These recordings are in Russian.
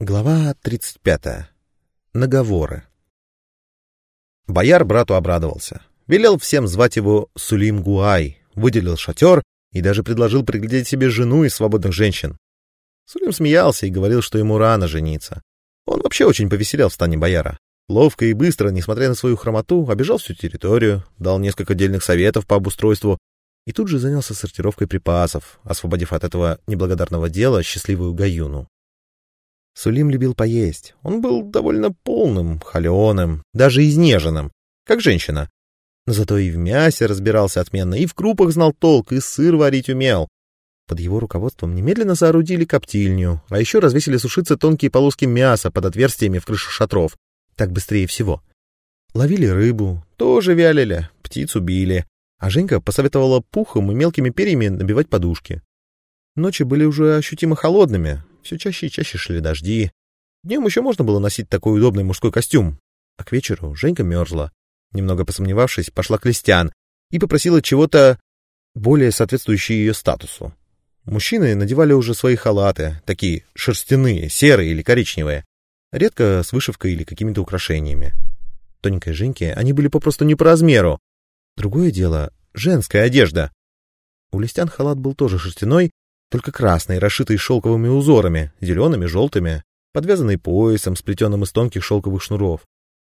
Глава 35. Наговоры. Бояр брату обрадовался. Велел всем звать его Сулим Гуай, выделил шатер и даже предложил приглядеть себе жену из свободных женщин. Сулим смеялся и говорил, что ему рано жениться. Он вообще очень повеселял в стане бояра. Ловко и быстро, несмотря на свою хромоту, обежал всю территорию, дал несколько отдельных советов по обустройству и тут же занялся сортировкой припасов, освободив от этого неблагодарного дела счастливую Гаюну. Сулим любил поесть. Он был довольно полным, холеным, даже изнеженным, как женщина. Зато и в мясе разбирался отменно, и в крупах знал толк, и сыр варить умел. Под его руководством немедленно соорудили коптильню, а еще развесили сушиться тонкие полоски мяса под отверстиями в крыше шатров. Так быстрее всего. Ловили рыбу, тоже вялили, птицу били. А Женька посоветовала пухом и мелкими перьями набивать подушки. Ночи были уже ощутимо холодными, все чаще и чаще шли дожди. Днем еще можно было носить такой удобный мужской костюм. А к вечеру Женька мерзла. Немного посомневавшись, пошла к Листян и попросила чего-то более соответствующее ее статусу. Мужчины надевали уже свои халаты, такие шерстяные, серые или коричневые, редко с вышивкой или какими-то украшениями. Тоненькой Женьке они были попросту не по размеру. Другое дело — женская одежда. У Листян халат был тоже шерстяной, только красный, расшитый шелковыми узорами, зелеными, желтыми, подвязанный поясом, сплетенным из тонких шелковых шнуров.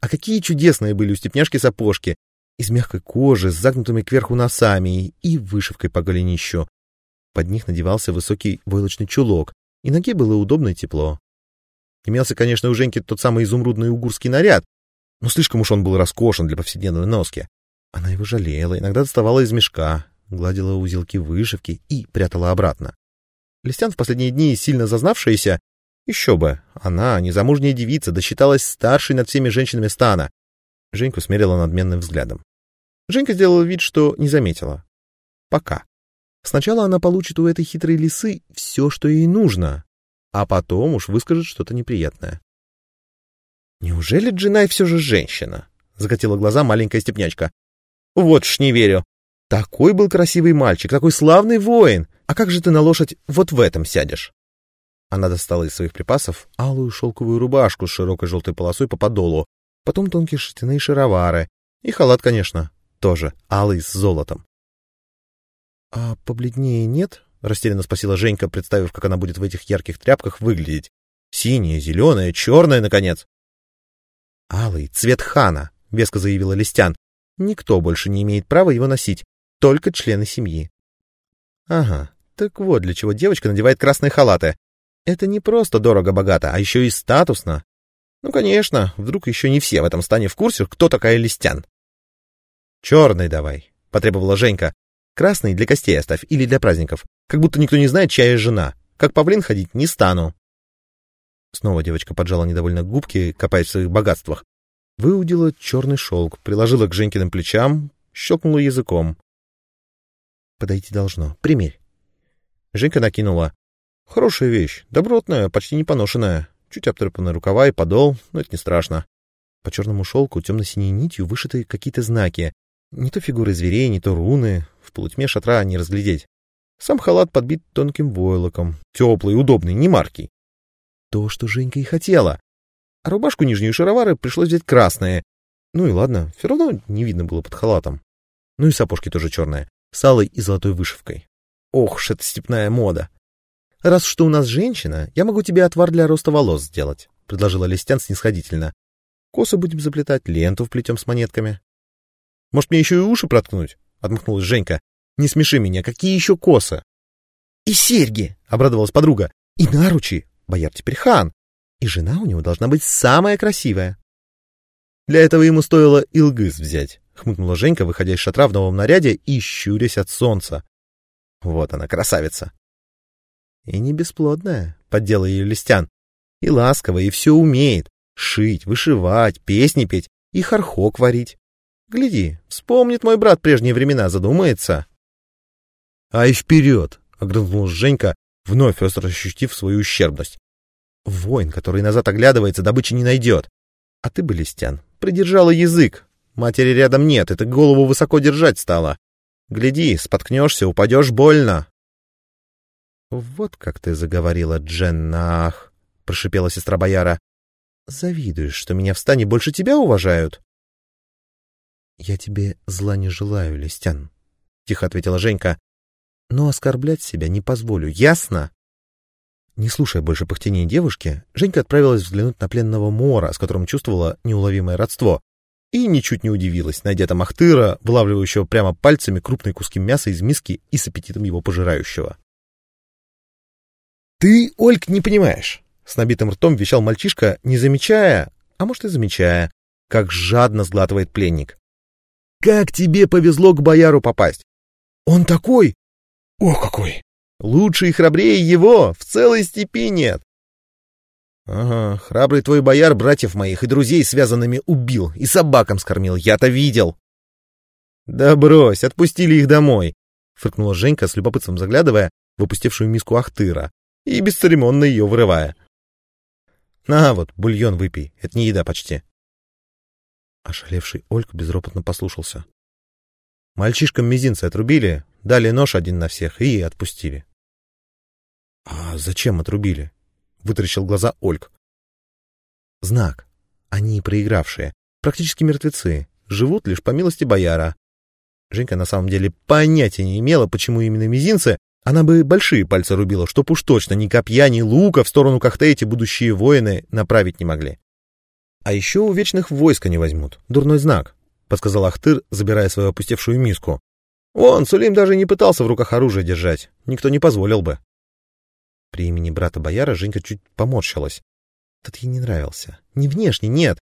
А какие чудесные были у степняшки сапожки! Из мягкой кожи, с загнутыми кверху носами и вышивкой по голенищу. Под них надевался высокий войлочный чулок, и ноге было удобно и тепло. Имелся, конечно, у Женьки тот самый изумрудный угурский наряд, но слишком уж он был роскошен для повседневной носки. Она его жалела, иногда доставала из мешка, гладила узелки вышивки и прятала обратно. Листян в последние дни сильно зазнавшаяся, еще бы, она, незамужняя девица, досчиталась старшей над всеми женщинами стана. Женьку смерила надменным взглядом. Женька сделала вид, что не заметила. Пока. Сначала она получит у этой хитрой лисы все, что ей нужно, а потом уж выскажет что-то неприятное. «Неужели Джинай все же женщина?» — закатила глаза маленькая степнячка. «Вот ж не верю. Такой был красивый мальчик, такой славный воин. А как же ты на лошадь вот в этом сядешь? Она достала из своих припасов алую шелковую рубашку с широкой желтой полосой по подолу, потом тонкие шерстяные шаровары и халат, конечно, тоже алый с золотом. — А побледнее нет? — растерянно спросила Женька, представив, как она будет в этих ярких тряпках выглядеть. Синяя, зеленая, черная, наконец. — Алый, цвет хана, — веско заявила Листян. — Никто больше не имеет права его носить только члены семьи. Ага, так вот для чего девочка надевает красные халаты. Это не просто дорого-богато, а еще и статусно. Ну, конечно, вдруг еще не все в этом стане в курсе, кто такая Листян. «Черный давай», — потребовала Женька. «Красный для костей оставь или для праздников. Как будто никто не знает, чья я жена. Как павлин ходить не стану». Снова девочка поджала недовольно губки, копаясь в своих богатствах. Выудила черный шелк, приложила к Женькиным плечам, щелкнула языком подойти должно. Примерь. Женька накинула. Хорошая вещь, добротная, почти не поношенная. Чуть обтрепанные рукава и подол, но это не страшно. По черному шелку темно-синей нитью вышиты какие-то знаки. Не то фигуры зверей, не то руны. В полутьме шатра не разглядеть. Сам халат подбит тонким войлоком. Теплый, удобный, не маркий. То, что Женька и хотела. А рубашку нижнюю шаровары пришлось взять красные. Ну и ладно, все равно не видно было под халатом. Ну и сапожки тоже черные с алой и золотой вышивкой. Ох эта степная мода! Раз что у нас женщина, я могу тебе отвар для роста волос сделать, — предложила Листян снисходительно. Косы будем заплетать, ленту вплетем с монетками. Может, мне еще и уши проткнуть? — отмахнулась Женька. Не смеши меня, какие еще косы? И серьги, — обрадовалась подруга. И наручи, бояр теперь хан. И жена у него должна быть самая красивая. Для этого ему стоило Илгыз взять хмыкнула Женька, выходя из шатра в новом наряде и щурясь от солнца. Вот она, красавица. И не бесплодная, поддела ее Листян. И ласковая, и все умеет. Шить, вышивать, песни петь и хархок варить. Гляди, вспомнит мой брат прежние времена, задумается. — Ай, вперед! — огрызнулась Женька, вновь остро ощутив свою ущербность. Воин, который назад оглядывается, добычи не найдет. А ты бы, Листян, придержала язык, Матери рядом нет, это голову высоко держать стало. Гляди, споткнешься, упадешь больно. Вот как ты заговорила, Дженнах, прошипела сестра бояра. «Завидуешь, что меня в стане больше тебя уважают?» «Я тебе зла не желаю, Листян», — тихо ответила Женька. «Но оскорблять себя не позволю, ясно?» Не слушая больше пыхтения девушки, Женька отправилась взглянуть на пленного Мора, с которым чувствовала неуловимое родство, и ничуть не удивилась, найдя там Ахтыра, вылавливающего прямо пальцами крупные куски мяса из миски и с аппетитом его пожирающего. «Ты, Ольг, не понимаешь!» — с набитым ртом вещал мальчишка, не замечая, а может и замечая, как жадно сглатывает пленник. «Как тебе повезло к бояру попасть! Он такой! Ох, какой! Лучше и храбрее его в целой степи нет. Ага, храбрый твой бояр братьев моих и друзей связанными убил и собакам скормил, я-то видел. Да брось, отпустили их домой, фыркнула Женька с любопытством заглядывая в опустевшую миску Ахтыра и бесцеремонно ее вырывая. На вот, бульон выпей, это не еда почти. Ошалевший Ольг безропотно послушался. Мальчишкам мизинцы отрубили, дали нож один на всех и отпустили. «А зачем отрубили?» — вытаращил глаза Ольг. «Знак. Они проигравшие, практически мертвецы, живут лишь по милости бояра». Женька на самом деле понятия не имела, почему именно мизинцы, она бы большие пальцы рубила, чтоб уж точно ни копья, ни лука в сторону Кахте эти будущие воины направить не могли. «А еще у вечных войска не возьмут. Дурной знак», — подсказал Ахтыр, забирая свою опустевшую миску. «Он, Сулим, даже не пытался в руках оружие держать. Никто не позволил бы». При имени брата бояра Женька чуть поморщилась. Тот ей не нравился. Не внешне, нет.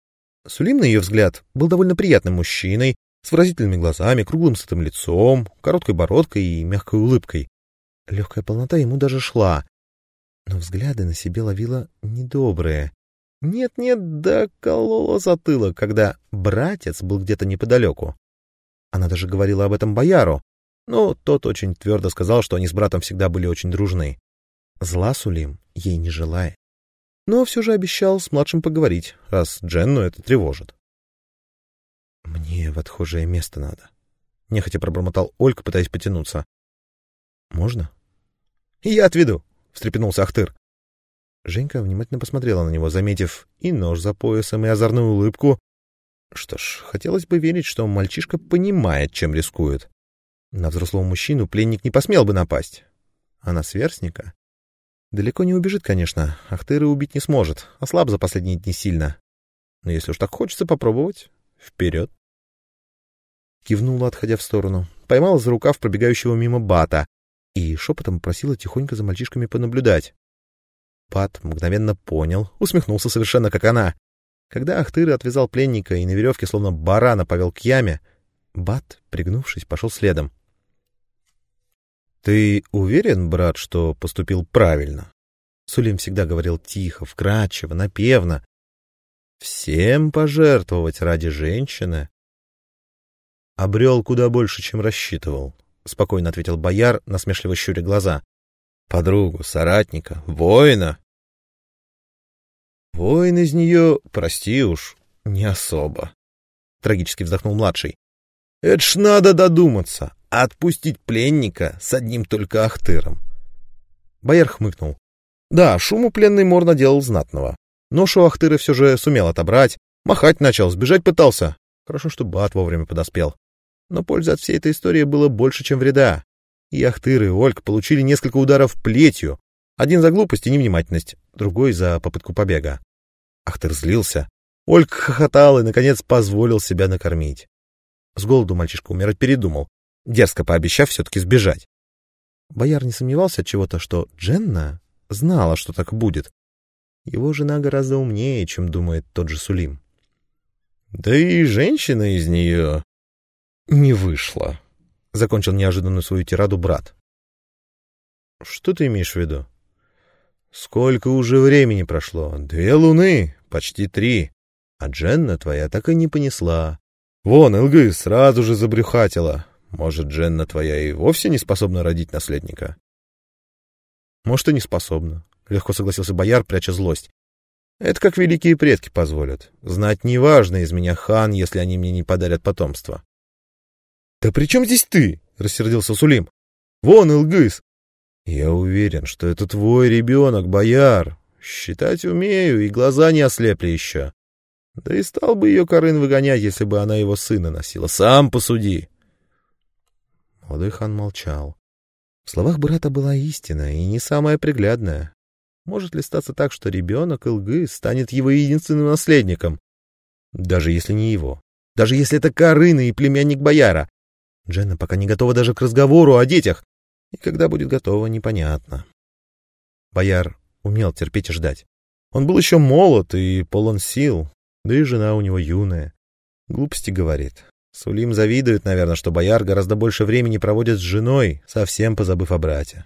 Сулим, на ее взгляд, был довольно приятным мужчиной, с выразительными глазами, круглым сытым лицом, короткой бородкой и мягкой улыбкой. Легкая полнота ему даже шла, но взгляды на себе ловила недобрые. Нет-нет, да колола затылок, когда братец был где-то неподалеку. Она даже говорила об этом бояру, но тот очень твердо сказал, что они с братом всегда были очень дружны. Зла Сулим ей не желает. Но все же обещал с младшим поговорить, раз Дженну это тревожит. «Мне в отхожее место надо», — нехотя пробормотал Олька, пытаясь потянуться. «Можно?» «И я отведу», — встрепенулся Ахтыр. Женька внимательно посмотрела на него, заметив и нож за поясом, и озорную улыбку. Что ж, хотелось бы верить, что мальчишка понимает, чем рискует. На взрослого мужчину пленник не посмел бы напасть. А на сверстника Далеко не убежит, конечно. Ахтыра убить не сможет. Ослаб за последние дни сильно. Но если уж так хочется попробовать, вперед. Кивнула, отходя в сторону. Поймала за рукав пробегающего мимо Бата и шепотом просила тихонько за мальчишками понаблюдать. Бат мгновенно понял, усмехнулся совершенно как она. Когда Ахтыр отвязал пленника и на веревке словно барана повел к яме, Бат, пригнувшись, пошел следом. «Ты уверен, брат, что поступил правильно?» Сулим всегда говорил тихо, вкрадчиво, напевно. «Всем пожертвовать ради женщины?» «Обрел куда больше, чем рассчитывал», — спокойно ответил бояр, насмешливо щуря глаза. «Подругу, соратника, воина». «Воин из нее, прости уж, не особо», — трагически вздохнул младший. «Это ж надо додуматься а отпустить пленника с одним только Ахтыром. Бояр хмыкнул. Да, шуму пленный Мор наделал знатного. Ношу Ахтыра все же сумел отобрать, махать начал, сбежать пытался. Хорошо, что Бат вовремя подоспел. Но пользы от всей этой истории было больше, чем вреда. И Ахтыр, и Ольг получили несколько ударов плетью. Один за глупость и невнимательность, другой за попытку побега. Ахтыр злился. Ольг хохотал и, наконец, позволил себя накормить. С голоду мальчишка умирать передумал дерзко пообещав все-таки сбежать. Бояр не сомневался от чего-то, что Дженна знала, что так будет. Его жена гораздо умнее, чем думает тот же Сулим. Да и женщина из нее не вышла, — закончил неожиданную свою тираду брат. Что ты имеешь в виду? Сколько уже времени прошло? Две луны, почти три. А Дженна твоя так и не понесла. Вон, Илгы сразу же забрюхатила. Может, Дженна твоя и вовсе не способна родить наследника? Может, и не способна, — легко согласился бояр, пряча злость. Это как великие предки позволят. Знать неважно из меня хан, если они мне не подарят потомство. — Да при чем здесь ты? — рассердился Сулим. — Вон, Илгыс! — Я уверен, что это твой ребенок, бояр, — Считать умею, и глаза не ослепли еще. Да и стал бы ее Карын выгонять, если бы она его сына носила. Сам посуди. Молодой хан молчал. В словах брата была истина, и не самая приглядная. Может ли статься так, что ребенок Илгы станет его единственным наследником? Даже если не его. Даже если это Карына и племянник бояра. Дженна пока не готова даже к разговору о детях. И когда будет готова, непонятно. Бояр умел терпеть и ждать. Он был еще молод и полон сил, да и жена у него юная. Глупости говорит. Сулим завидует, наверное, что бояр гораздо больше времени проводит с женой, совсем позабыв о брате.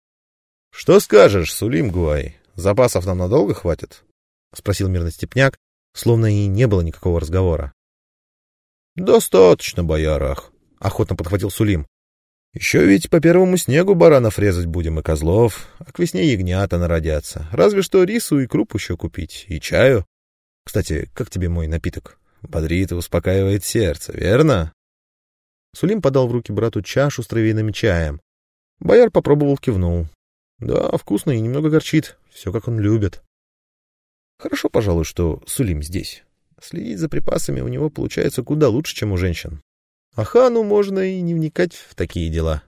— Что скажешь, Сулим Гуай? Запасов нам надолго хватит? — спросил мирный степняк, словно и не было никакого разговора. — Достаточно, боярах, — охотно подхватил Сулим. — Еще ведь по первому снегу баранов резать будем и козлов, а к весне ягнята народятся. Разве что рису и круп еще купить, и чаю. Кстати, как тебе мой напиток? Бодрит и успокаивает сердце, верно? Сулим подал в руки брату чашу с травяным чаем. Бояр попробовал, кивнул. Да, вкусно и немного горчит. Все, как он любит. Хорошо, пожалуй, что Сулим здесь. Следить за припасами у него получается куда лучше, чем у женщин. А хану можно и не вникать в такие дела.